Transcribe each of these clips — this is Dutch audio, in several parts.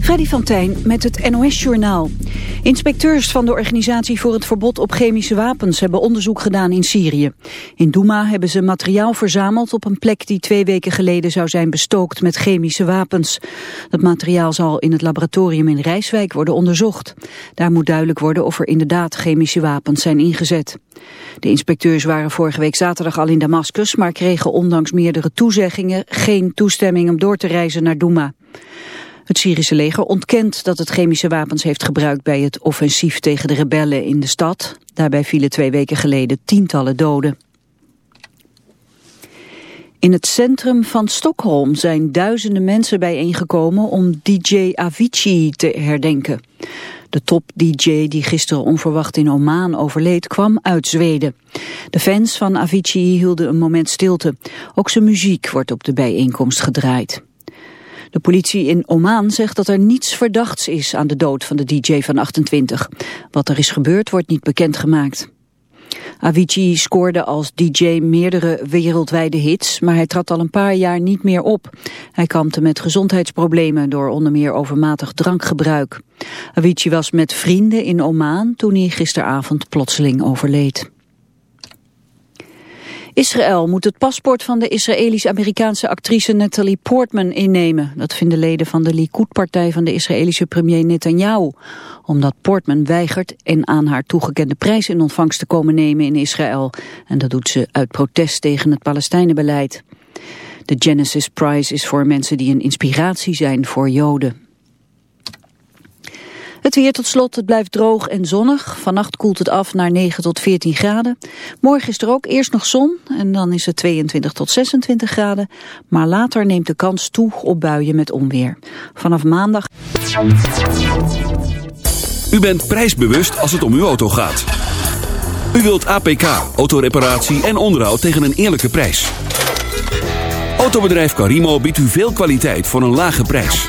Freddy van Tijn met het NOS-journaal. Inspecteurs van de Organisatie voor het Verbod op Chemische Wapens hebben onderzoek gedaan in Syrië. In Douma hebben ze materiaal verzameld op een plek die twee weken geleden zou zijn bestookt met chemische wapens. Dat materiaal zal in het laboratorium in Rijswijk worden onderzocht. Daar moet duidelijk worden of er inderdaad chemische wapens zijn ingezet. De inspecteurs waren vorige week zaterdag al in Damascus, maar kregen ondanks meerdere toezeggingen geen toestemming om door te reizen naar Douma. Het Syrische leger ontkent dat het chemische wapens heeft gebruikt bij het offensief tegen de rebellen in de stad. Daarbij vielen twee weken geleden tientallen doden. In het centrum van Stockholm zijn duizenden mensen bijeengekomen om DJ Avicii te herdenken. De top-DJ die gisteren onverwacht in Oman overleed kwam uit Zweden. De fans van Avicii hielden een moment stilte. Ook zijn muziek wordt op de bijeenkomst gedraaid. De politie in Oman zegt dat er niets verdachts is aan de dood van de DJ van 28. Wat er is gebeurd wordt niet bekendgemaakt. Avicii scoorde als DJ meerdere wereldwijde hits, maar hij trad al een paar jaar niet meer op. Hij kampte met gezondheidsproblemen door onder meer overmatig drankgebruik. Avicii was met vrienden in Oman toen hij gisteravond plotseling overleed. Israël moet het paspoort van de Israëlisch-Amerikaanse actrice Natalie Portman innemen. Dat vinden leden van de Likud-partij van de Israëlische premier Netanyahu. Omdat Portman weigert en aan haar toegekende prijs in ontvangst te komen nemen in Israël. En dat doet ze uit protest tegen het Palestijnenbeleid. De Genesis Prize is voor mensen die een inspiratie zijn voor Joden. Het weer tot slot, het blijft droog en zonnig. Vannacht koelt het af naar 9 tot 14 graden. Morgen is er ook eerst nog zon en dan is het 22 tot 26 graden. Maar later neemt de kans toe op buien met onweer. Vanaf maandag... U bent prijsbewust als het om uw auto gaat. U wilt APK, autoreparatie en onderhoud tegen een eerlijke prijs. Autobedrijf Carimo biedt u veel kwaliteit voor een lage prijs.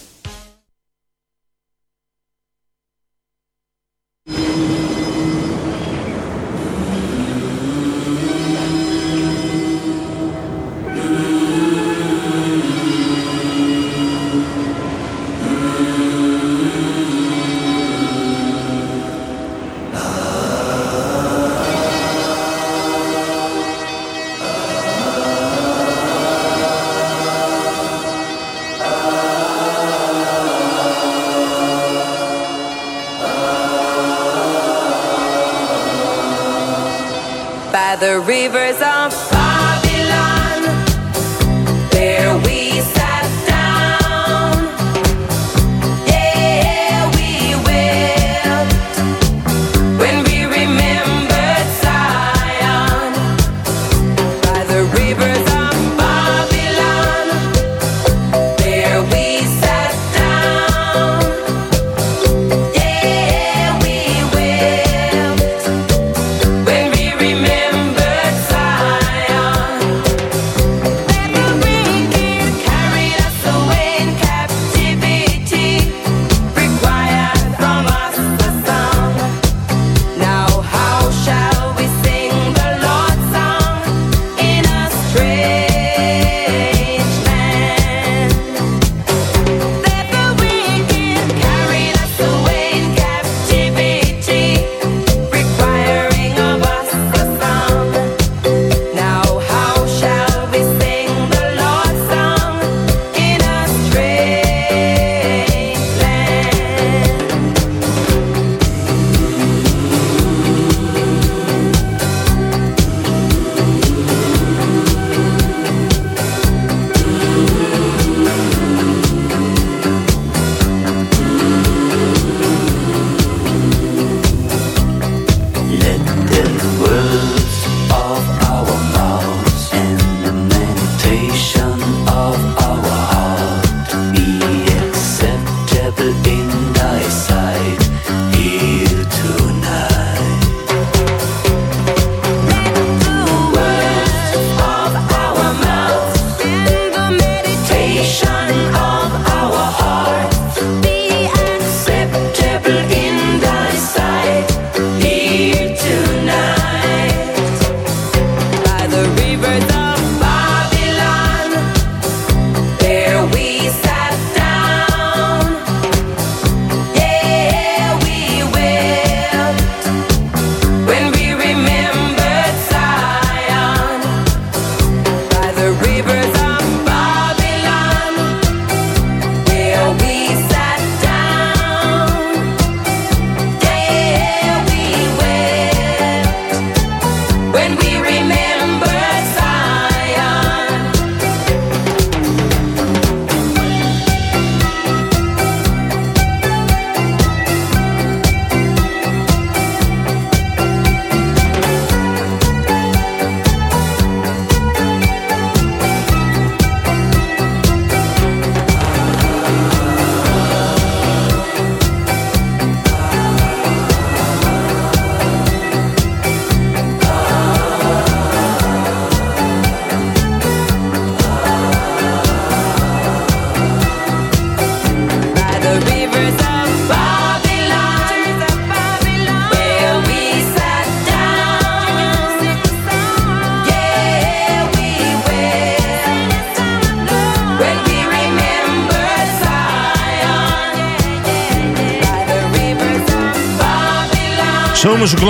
By the rivers of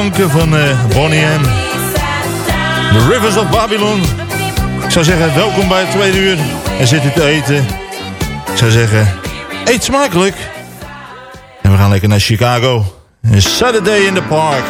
klanken van uh, Bonnie M. The Rivers of Babylon. Ik zou zeggen, welkom bij het tweede uur. En zit u te eten. Ik zou zeggen, eet smakelijk. En we gaan lekker naar Chicago. Saturday in the Park.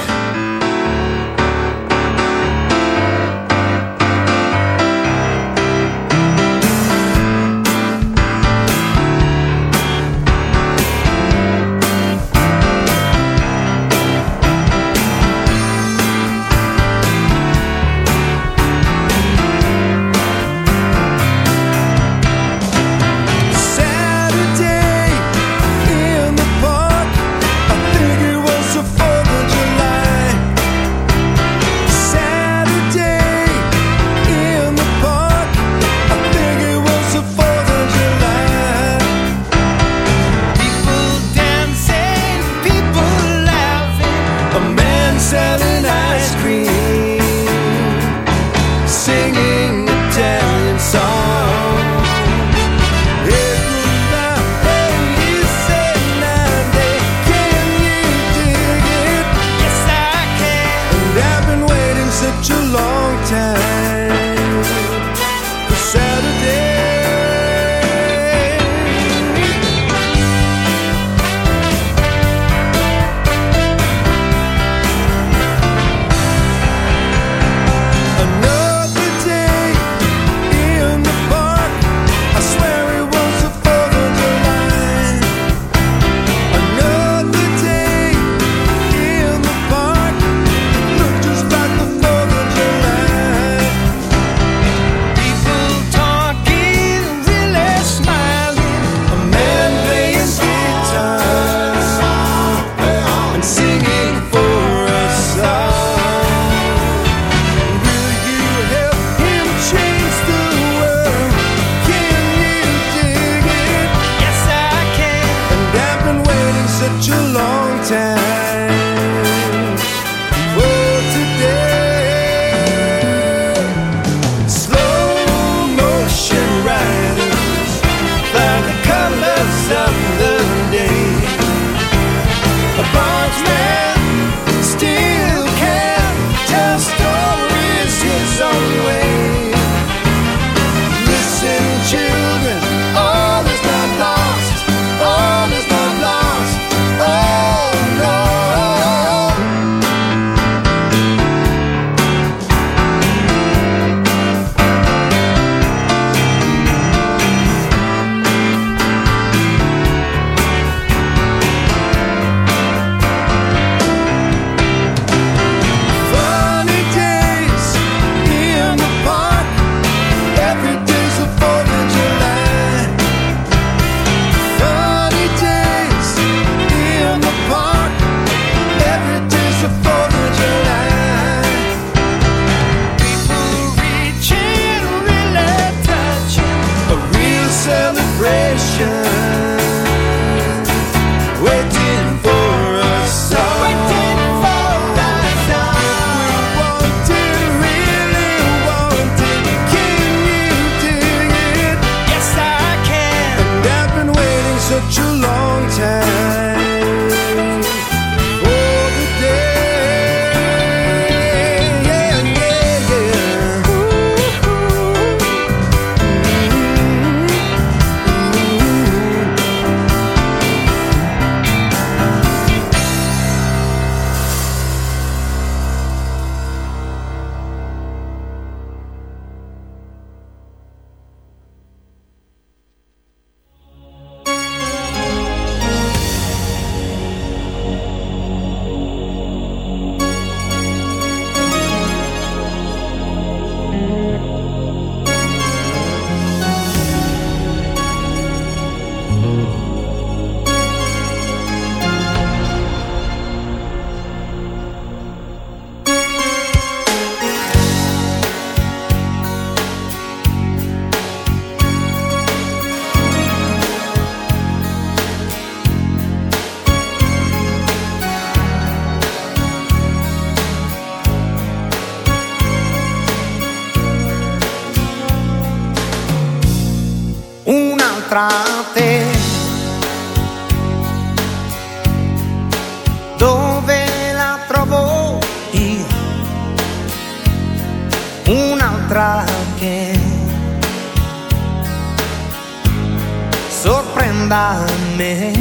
Me.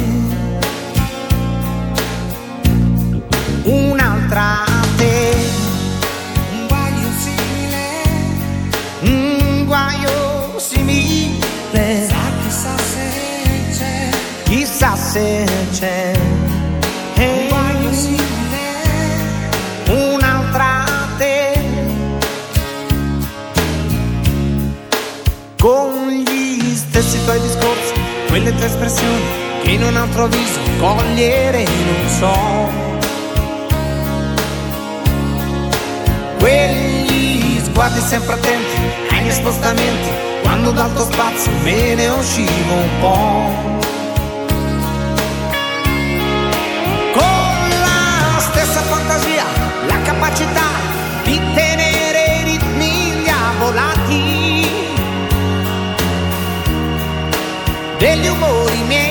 Altro viso cogliere non so. Quegli sguardi sempre attenti ai miei spostamenti, quando dal tuo spazio me ne uscivo un po'. Con la stessa fantasia, la capacità di tenere i ritmi diavolati degli umori miei.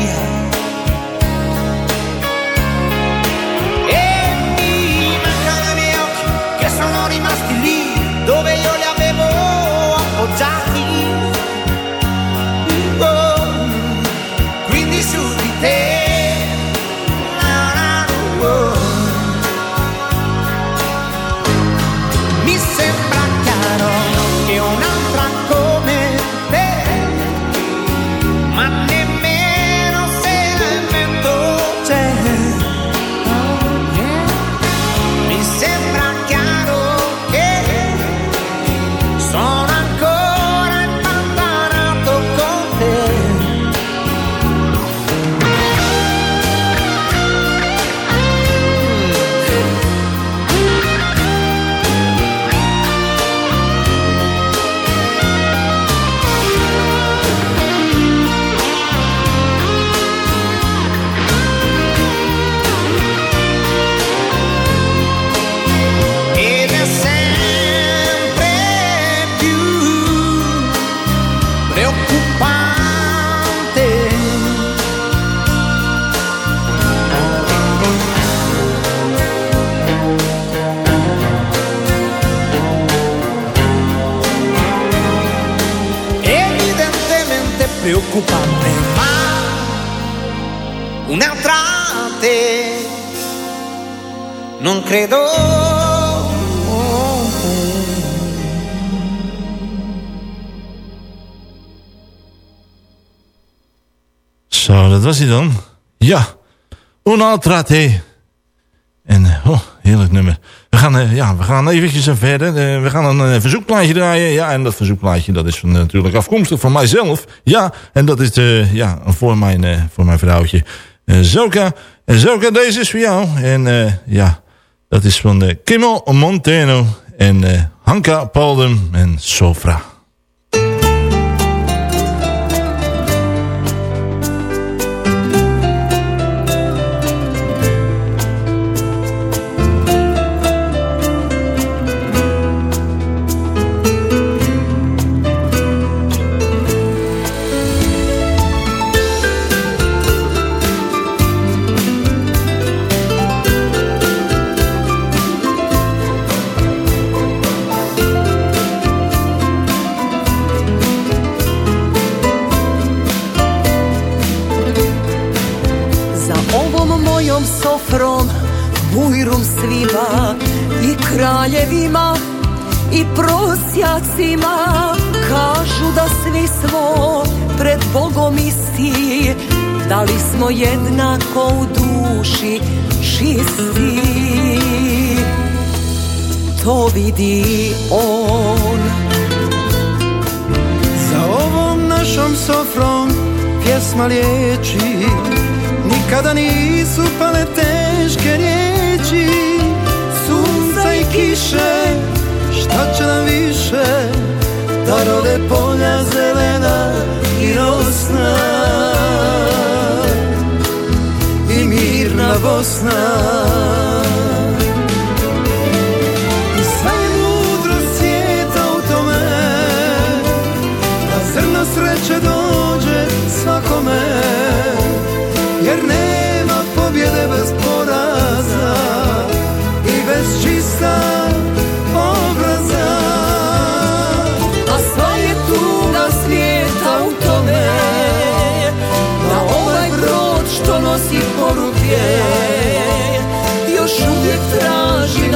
Was hij dan. Ja, Un'altra te. En, eh, oh, heerlijk nummer. We gaan, eh, ja, we gaan eventjes verder. Eh, we gaan een verzoekplaatje draaien. Ja, en dat verzoekplaatje dat is van, natuurlijk afkomstig van mijzelf. Ja, en dat is ja, voor, mijn, voor mijn vrouwtje Zoka. En deze is voor jou. En ja, dat is van Kimmel Monteno en Hanka Paldum en Sofra. I prosjacima kažu da svi smo pred Bogom isti. Da li smo jednako u duši čisti? To vidi on. Za ovom našom sofrom pjesma liječi Nikada nisu pale teške riječi. Sunca i kiše, šta će nam više Da rode polja zelena i rosna? I mirna Bosna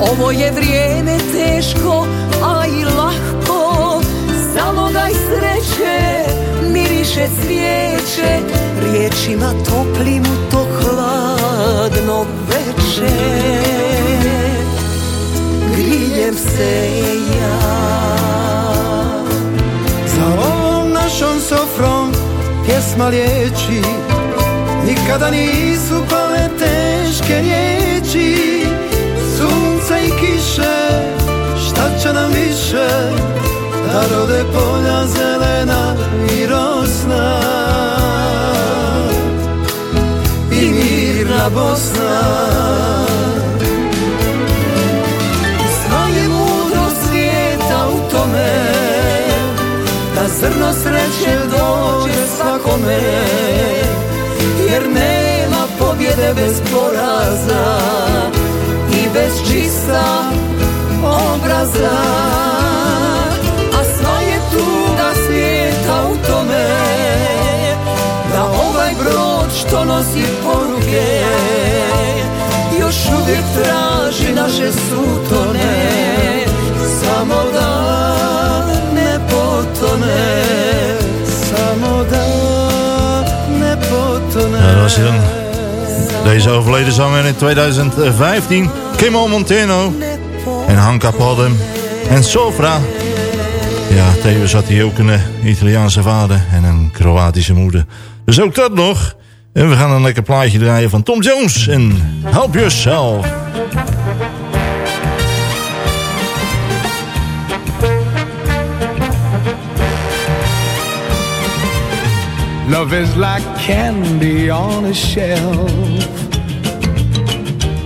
Ovo je vrijeme teško, a i lahko. Zalogaj sreće, miriše cvijeće. Riječima toplim u to hladno veče. Grijem se ja. Za ovom našom sofrom pjesma liječi. Nikada nisu pale teške riječi će nam više Da rode polja zelena i rosna. I mirna Bosna. Sva je mudrost svijeta u tome Da zrno sreće dođe svakome. Jer nema pobjede bez poraza I bez čista obraza A sva je tuga svijeta u tome Da ovaj brod što nosi poruke još uvijek traži naše sutone Samo da ne potone Samo da ne potone dan. Deze overleden zanger in 2015. Kim Monteno. En Hanka Padden. En Sofra. Ja, tevens had hij ook een eh, Italiaanse vader en een Kroatische moeder. Dus ook dat nog. En we gaan een lekker plaatje draaien van Tom Jones. En Help Yourself. Love is like candy on a shelf.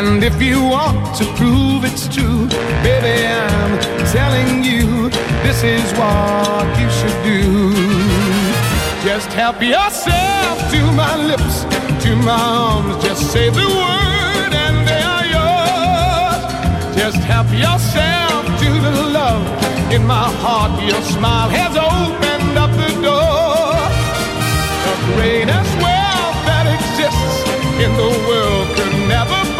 And if you want to prove it's true, baby, I'm telling you, this is what you should do. Just help yourself to my lips, to my arms. Just say the word and they are yours. Just help yourself to the love in my heart. Your smile has opened up the door. The greatest wealth that exists in the world could never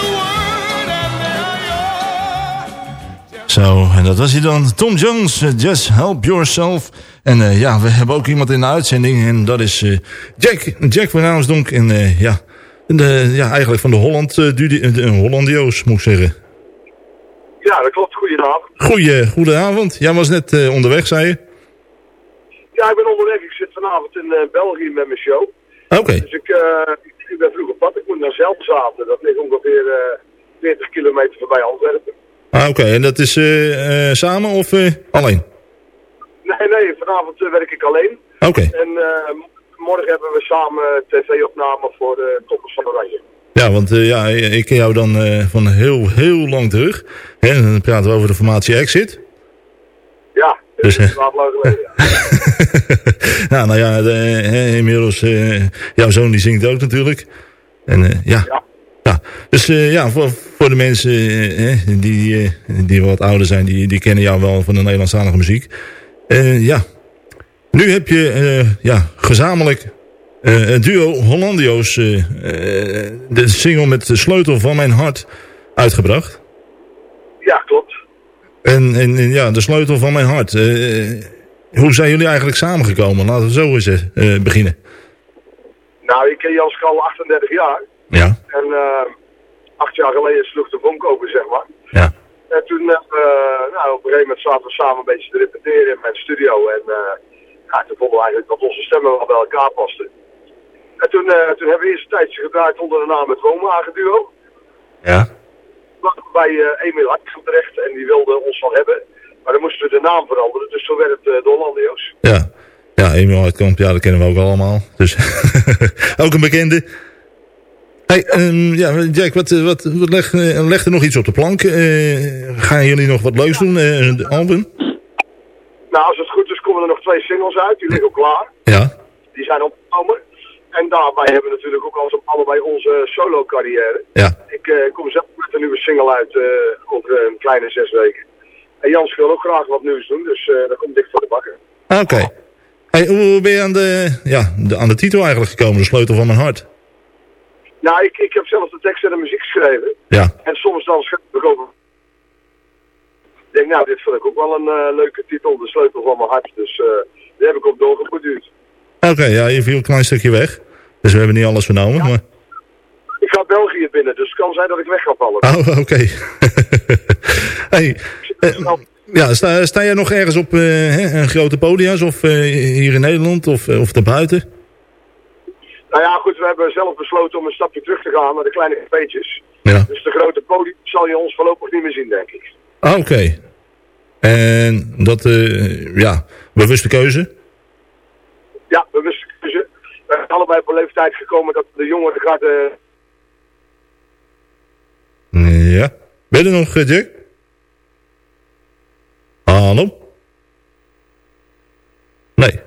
Zo, en dat was hij dan. Tom Jones, eh, Just Help Yourself. En eh, ja, we hebben ook iemand in de uitzending. En dat is eh, Jack, Jack van Raamsdonk. En ja, de, ja, eigenlijk van de Holland, de Hollandio's, moet ik zeggen. Ja, dat klopt. Goedenavond. Goeie, goedenavond. Jij was net onderweg, zei je? Ja, ik ben onderweg. Ik zit vanavond in België met mijn show. Oké. Dus ik, ik, ben vroeg op pad. Ik moet naar Zelfzaten. Dat ligt ongeveer eh 40 kilometer voorbij Antwerpen. Ah, Oké, en dat is eh, eh, samen of eh, alleen? Nee, nee. Vanavond werk ik alleen. Oké. En morgen hebben we samen tv-opname voor de Toppers van Oranje. Ja, want ja, ik ken jou dan van heel, heel lang terug. Hè, dan praten we over de formatie Exit. Ja, Dus, dat is lang geleden. Ja. ja, nou ja, de, inmiddels, eh, jouw zoon die zingt ook natuurlijk. En ja. Ja. Ja. Dus eh, ja, voor, voor de mensen eh, hè, die, eh, die wat ouder zijn, die, die kennen jou wel van de Nederlandstalige muziek. Eh, ja, nu heb je eh, ja, gezamenlijk eh, het duo Hollandio's eh, eh, de single met de sleutel van mijn hart uitgebracht. ja, klopt. En, en, en ja, de sleutel van mijn hart. eh, hoe zijn jullie eigenlijk samengekomen? Laten we zo eens eh, beginnen. Nou, ik ken Jans al 38 jaar. Ja, En eh, acht jaar geleden sloeg de vonk open, zeg maar. ja. En toen, eh, nou, op een gegeven moment zaten we samen een beetje te repeteren in mijn studio. En eh, ja, toen vonden we eigenlijk dat onze stemmen wel bij elkaar pasten. En toen, toen hebben we eerst een tijdje gedraaid onder de naam het Woonwagen Duo. Ja. Bij Emil Hartman terecht en die wilde ons wel hebben. Maar dan moesten we de naam veranderen, dus toen werd het eh, de Hollandio's. Ja. Ja, Emil Hartkamp, ja, dat kennen we ook allemaal. Dus ook een bekende. Hey, ehm, ja, Jack, wat, eh, wat, wat leg, eh, leg er nog iets op de plank? Eh, gaan jullie nog wat leuks doen? een album? Nou, als het goed is komen er nog twee singles uit, die liggen ook klaar. Ja. Die zijn opgenomen. En daarbij hebben we natuurlijk ook als allebei onze solo carrière. Ja. Ik kom zelf met een nieuwe single uit over een kleine zes weken. En Jans wil ook graag wat nieuws doen, dus eh dat komt dicht voor de bakken. Ah, Oké. Hey, hoe ben je aan de, ja, de, aan de titel eigenlijk gekomen? De sleutel van mijn hart. Nou, ik, ik heb zelf de tekst en de muziek geschreven. Ja. En soms dan schrijf ik ook... Ik denk, nou, dit vind ik ook wel een eh, leuke titel, De Sleutel van Mijn Hart. Dus eh die heb ik op doorgeborduurd. Oké, ja, je viel een klein stukje weg. Dus we hebben niet alles vernomen. Maar... Ik ga België binnen, dus het kan zijn dat ik weg ga vallen. Oh, oké. hey, eh, ja, sta, sta jij nog ergens op een grote podia's? Of hier in Nederland of, of daarbuiten? Nou ja, goed, we hebben zelf besloten om een stapje terug te gaan naar de kleine beetjes. Ja. Dus de grote podium zal je ons voorlopig niet meer zien, denk ik. Ah, Oké. En dat, eh, ja, bewuste keuze? Ja, we wisten keuze. We zijn allebei op een leeftijd gekomen dat de jongere garde... Ja. Ben je er nog, eh, Jack? Hallo? Nee.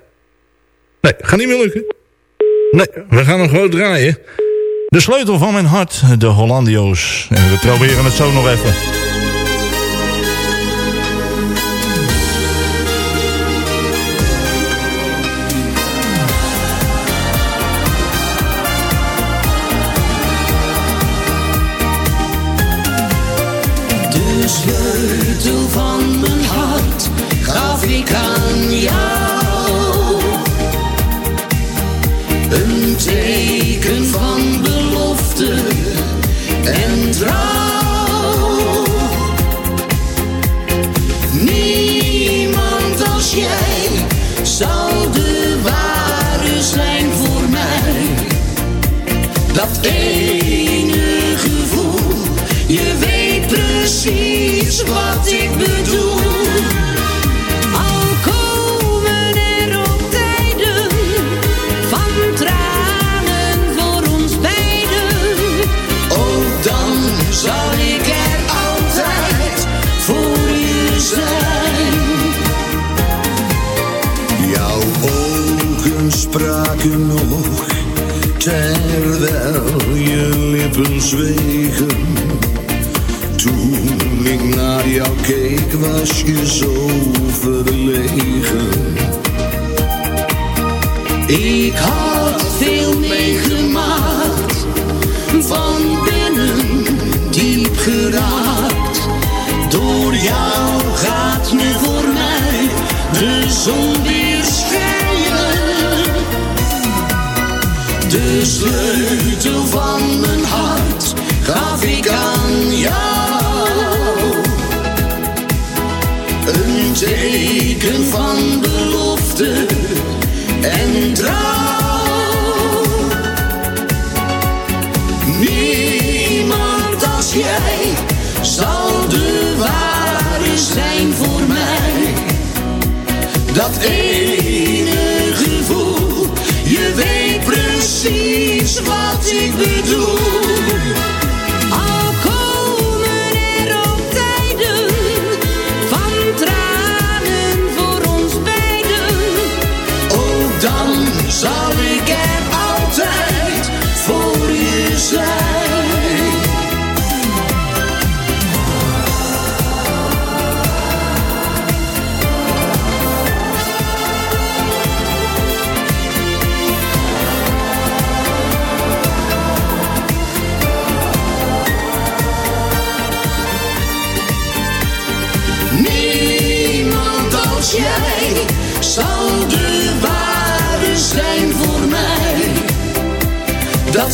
Nee, gaat niet meer lukken. Nee, we gaan hem gewoon draaien. De sleutel van mijn hart, de Hollandio's. En we proberen het zo nog even. Je zo verlegen. Ik had veel meegemaakt, van binnen diep geraakt. Door jou gaat nu voor mij de zon weer schijnen. De sleutel van mijn hart gaf ik aan van belofte en trouw. Niemand als jij zal de ware zijn voor mij. Dat ene gevoel, je weet precies wat ik bedoel.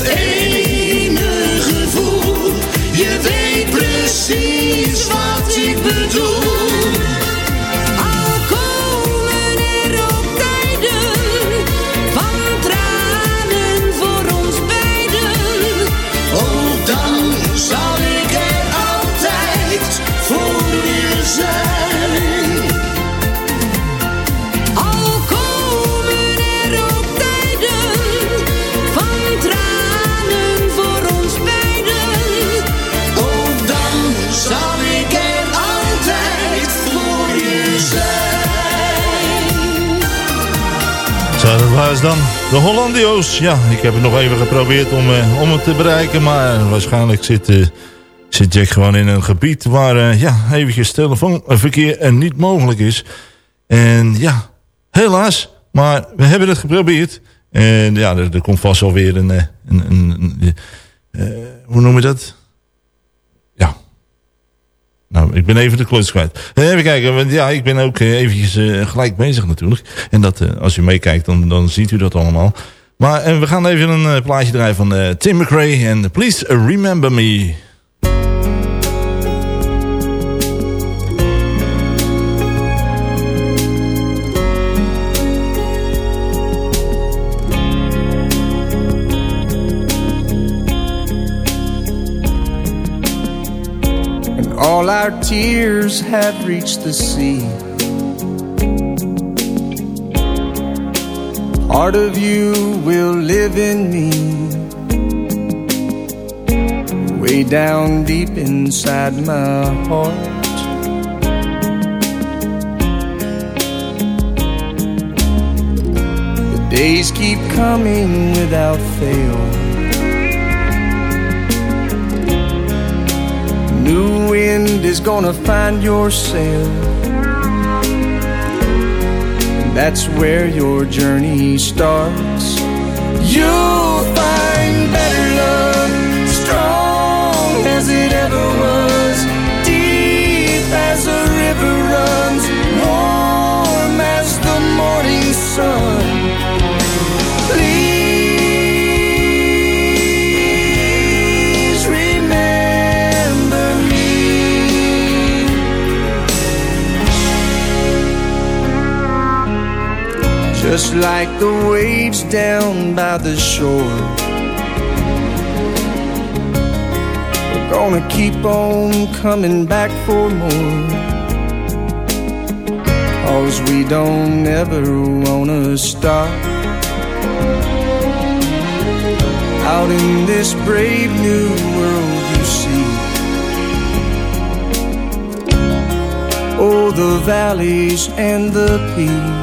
Ene gevoel, je weet Dan de Hollandio's. Ja, ik heb het nog even geprobeerd om, eh, om het te bereiken. Maar waarschijnlijk zit, eh, zit Jack gewoon in een gebied waar eh, ja, eventjes telefoonverkeer eh, niet mogelijk is. En ja, helaas. Maar we hebben het geprobeerd. En ja, er, komt vast wel weer een... eh, een, een, eh, hoe noem je dat? Nou, ik ben even de kluts kwijt. Even kijken, want ja, ik ben ook eh, eventjes eh, gelijk bezig natuurlijk. En dat, eh, als u meekijkt, dan, dan ziet u dat allemaal. Maar eh, we gaan even een plaatje draaien van Tim McRae. En Please Remember Me. All our tears have reached the sea. Part of you will live in me, way down deep inside my heart. The days keep coming without fail. New wind is gonna find your sail. That's where your journey starts. You'll find better love, strong as it ever was, just like the waves down by the shore. We're gonna keep on coming back for more. Cause we don't ever wanna stop. Out in this brave new world you see. Oh, the valleys and the peaks.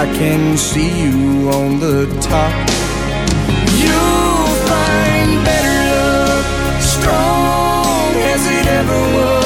I can see you on the top. You'll find better love, strong as it ever was,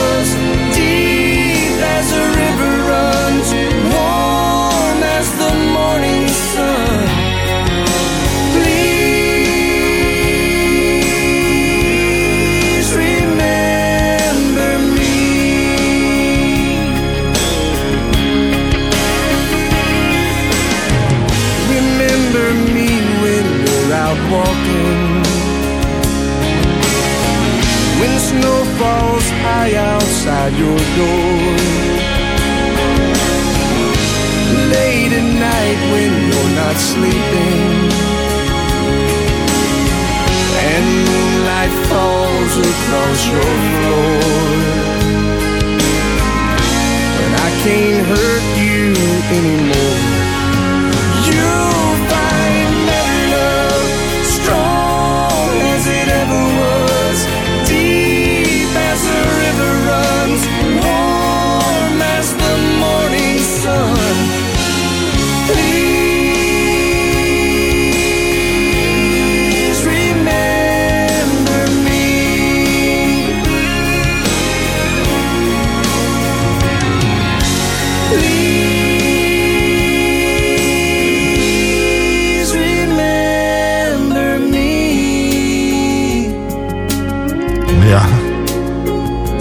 falls high outside your door. Late at night when you're not sleeping. And moonlight falls across your floor. When I can't hurt you anymore.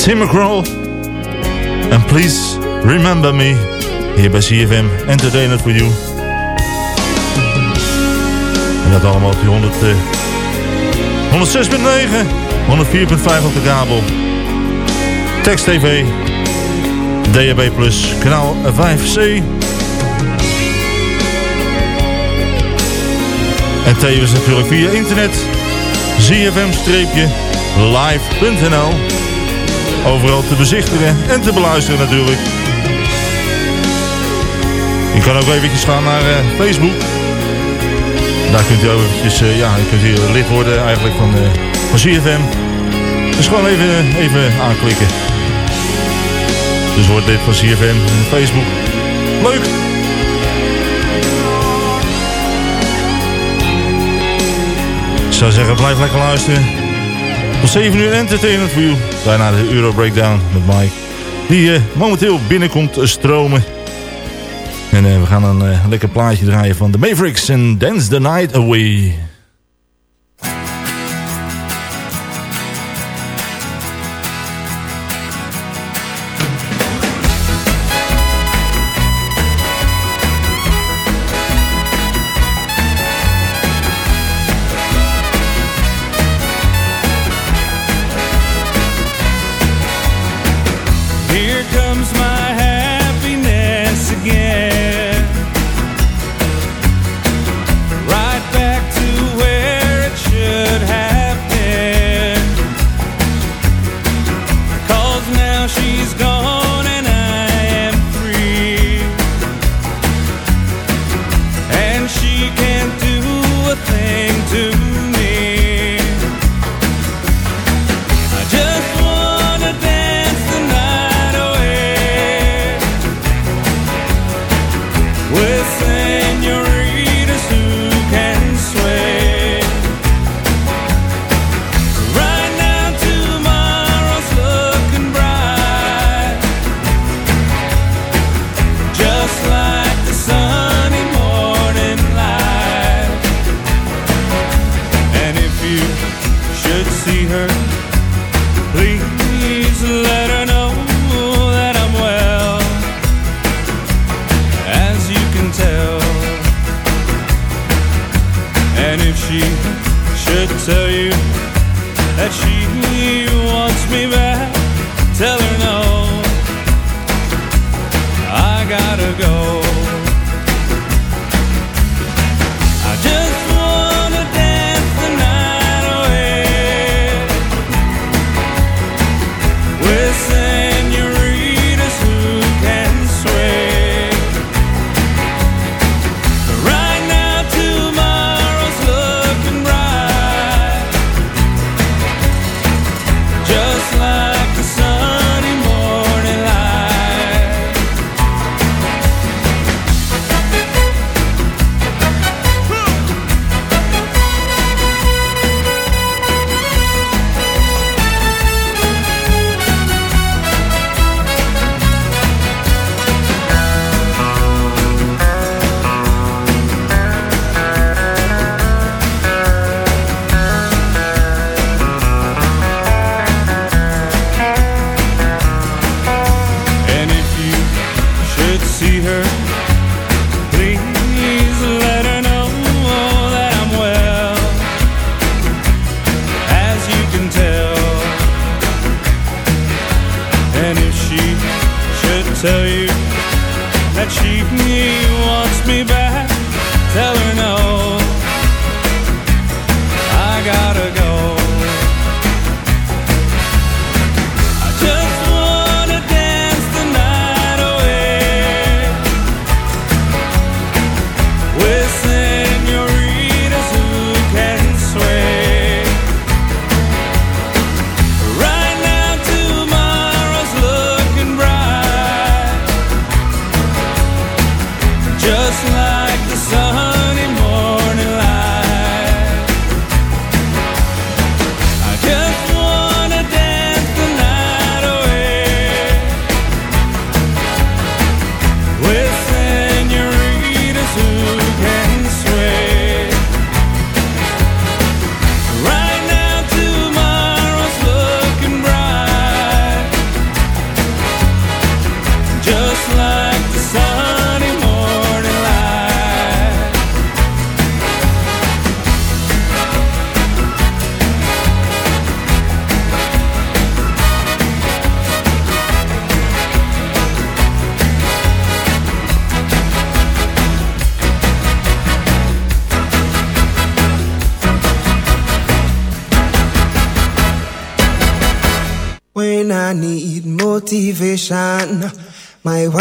Tim McGraw. En please remember me. Hier bij CFM. Entertainment for you. En dat allemaal op die 100, eh, 106.9. 104.5 op de kabel. Text TV. DAB+, kanaal 5C. En tevens natuurlijk via internet. zfm-live.nl Overal te bezichtigen en te beluisteren natuurlijk. Je kan ook eventjes gaan naar eh, Facebook. Daar kunt u ook eventjes, eh, ja, kunt hier lid worden eigenlijk van, eh van CFM. Dus gewoon even, even aanklikken. Dus word lid van CFM Facebook. Leuk! Ik zou zeggen, blijf lekker luisteren. Tot 7 uur entertainment voor u. Daarna de Euro Breakdown met Mike. Die eh, momenteel binnenkomt stromen. En eh, we gaan een eh, lekker plaatje draaien van de Mavericks en Dance the Night Away.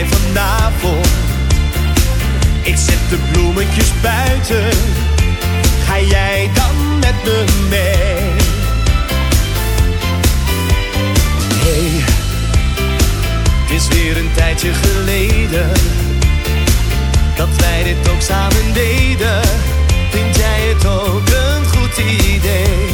Jij vanavond? Ik zet de bloemetjes buiten. Ga jij dan met me mee? Hey, het is weer een tijdje geleden dat wij dit ook samen deden. Vind jij het ook een goed idee?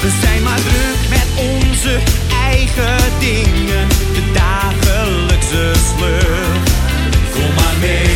We zijn maar druk met onze eigen dingen, de dagelijkse sleur. Kom maar mee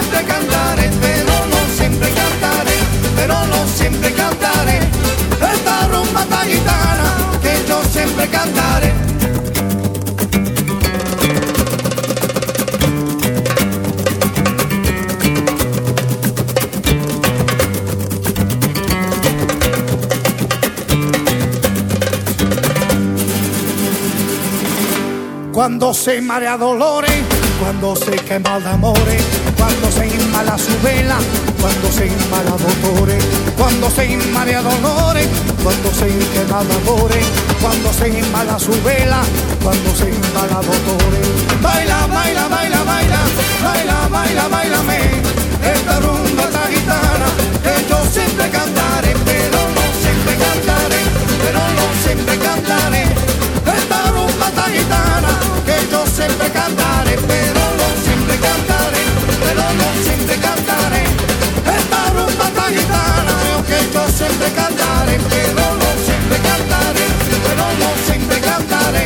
siempre cantare, pero no siempre cantaré, pero no siempre cantaré. Esta rumba gitana que yo siempre cantaré. Cuando se marea dolore, quando sei che mal d'amore, cuando se inmala su vela, cuando se inmala dolores, cuando se inmala dolores, cuando se de amores, cuando se inmala su vela, cuando se inmala dolores. Baila, baila, baila, baila, baila, baila, bailame, esta rumba esta gitana, que yo siempre cantaré, pero no siempre cantaré, pero no siempre cantaré, esta rumba esta gitana, que yo siempre cantaré, pero siempre cantaré, esta rumba esta gitana, que yo siempre cantaré, pero no siempre cantaré, pero no siempre cantaré,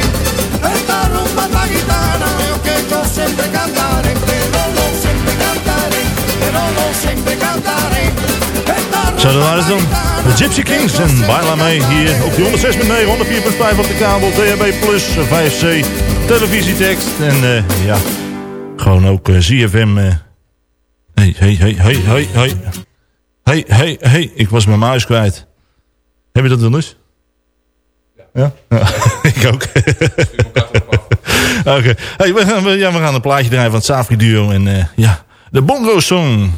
esta rumba esta gitana, que yo siempre cantaré, pero no siempre cantaré, pero no siempre cantaré, esta Zo, dat waren ze dan. De Gypsy Kings en Baila mee hier op die 106.9, 104.5 op de kabel, DHB Plus, 5C, televisietekst en eh, ja, gewoon ook eh, ZFM. eh. Hey, hey, hey, hey, hey, hey. Hey, hey, hey, ik was mijn muis kwijt. Heb je dat wel eens? Ja? ja. ik ook. Oké. Hey, we, gaan, we, ja, we gaan een plaatje draaien van het Safri Duo en eh, ja, de Bongo Song.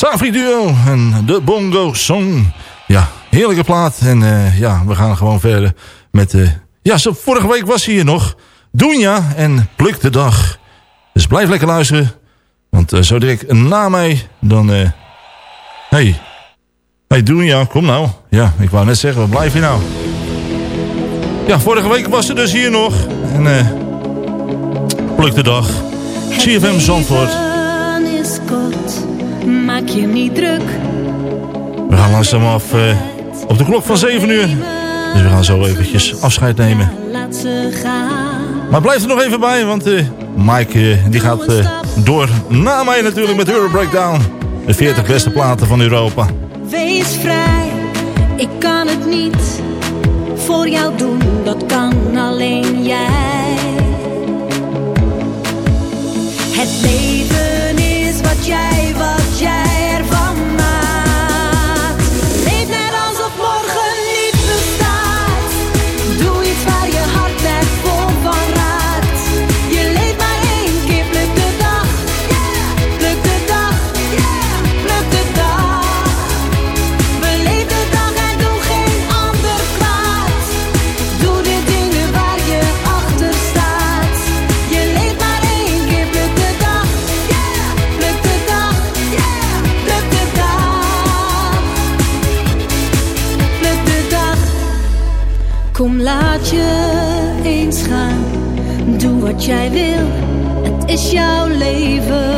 Het Safri Duo en de Bongo Song. Ja, heerlijke plaat. En eh, ja, we gaan gewoon verder met... eh ja, zo, vorige week was hij hier nog. Doenja en Pluk de Dag. Dus blijf lekker luisteren. Want eh, zo direct na mij, dan... eh hey. hey Doenja, kom nou. Ja, ik wou net zeggen, waar blijf je nou? Ja, vorige week was ze dus hier nog. En eh Pluk de Dag. CFM Zandvoort. is kort, Maak je niet druk. We gaan langzaam af uh, op de klok van 7 uur. Dus we gaan zo eventjes afscheid nemen. Maar blijf er nog even bij, want uh, Mike uh, die gaat door na mij natuurlijk met Euro Breakdown. De 40 beste platen van Europa. Wees vrij, ik kan het niet voor jou doen, dat kan alleen jij. Het leven jouw leven.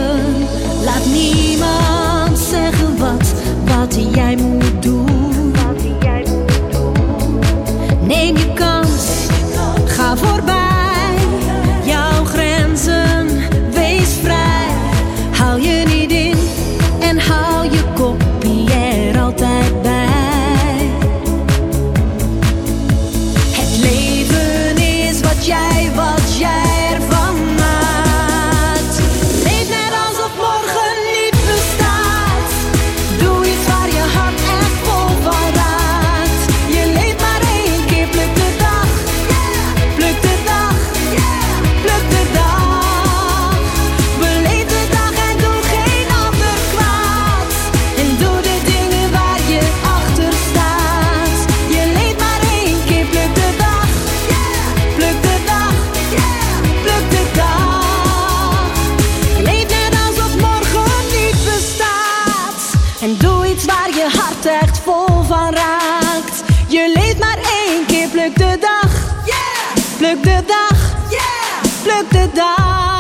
maar één keer. Pluk de dag. Yeah. Pluk de dag. Yeah. Pluk de dag.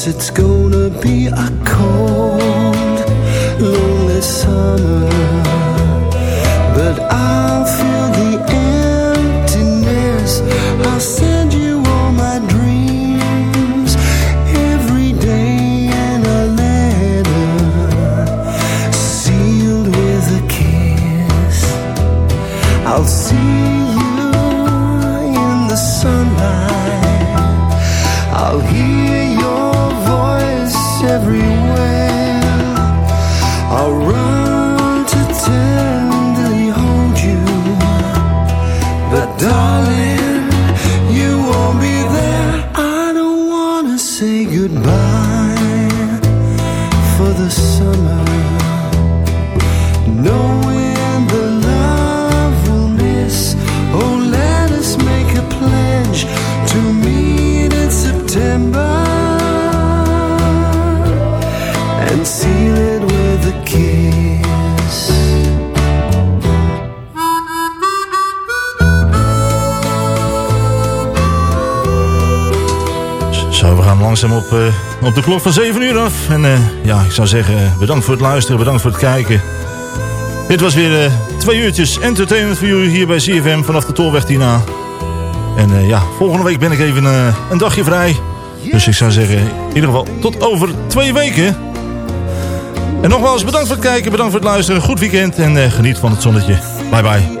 guess it's gonna be a cold, lonely summer. de klok van 7 uur af. En eh, ja, ik zou zeggen, eh, bedankt voor het luisteren, bedankt voor het kijken. Dit was weer eh, twee uurtjes entertainment voor jullie hier bij CFM vanaf de Tolweg Tina. En ja, volgende week ben ik even een dagje vrij. Dus ik zou zeggen, in ieder geval tot over twee weken. En nogmaals, bedankt voor het kijken, bedankt voor het luisteren. Goed weekend en geniet van het zonnetje. Bye bye.